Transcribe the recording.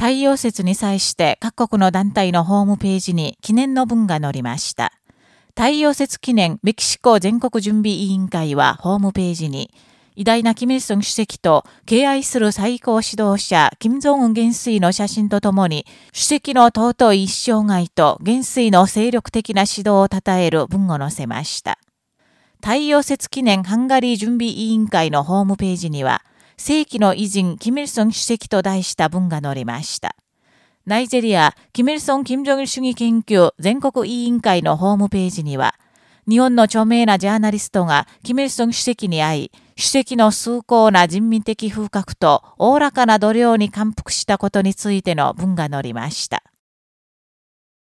太陽節に際して各国の団体のホームページに記念の文が載りました。太陽節記念メキシコ全国準備委員会はホームページに、偉大なキム・イルソン主席と敬愛する最高指導者、金正恩元帥の写真とともに、主席の尊い一生涯と元帥の精力的な指導を称える文を載せました。太陽節記念ハンガリー準備委員会のホームページには、世紀の偉人、キム・イルソン主席と題した文が載りました。ナイジェリア、キム・イルソン・キム・ジョギル主義研究全国委員会のホームページには、日本の著名なジャーナリストがキム・ルソン主席に会い、主席の崇高な人民的風格とおおらかな度量に感服したことについての文が載りました。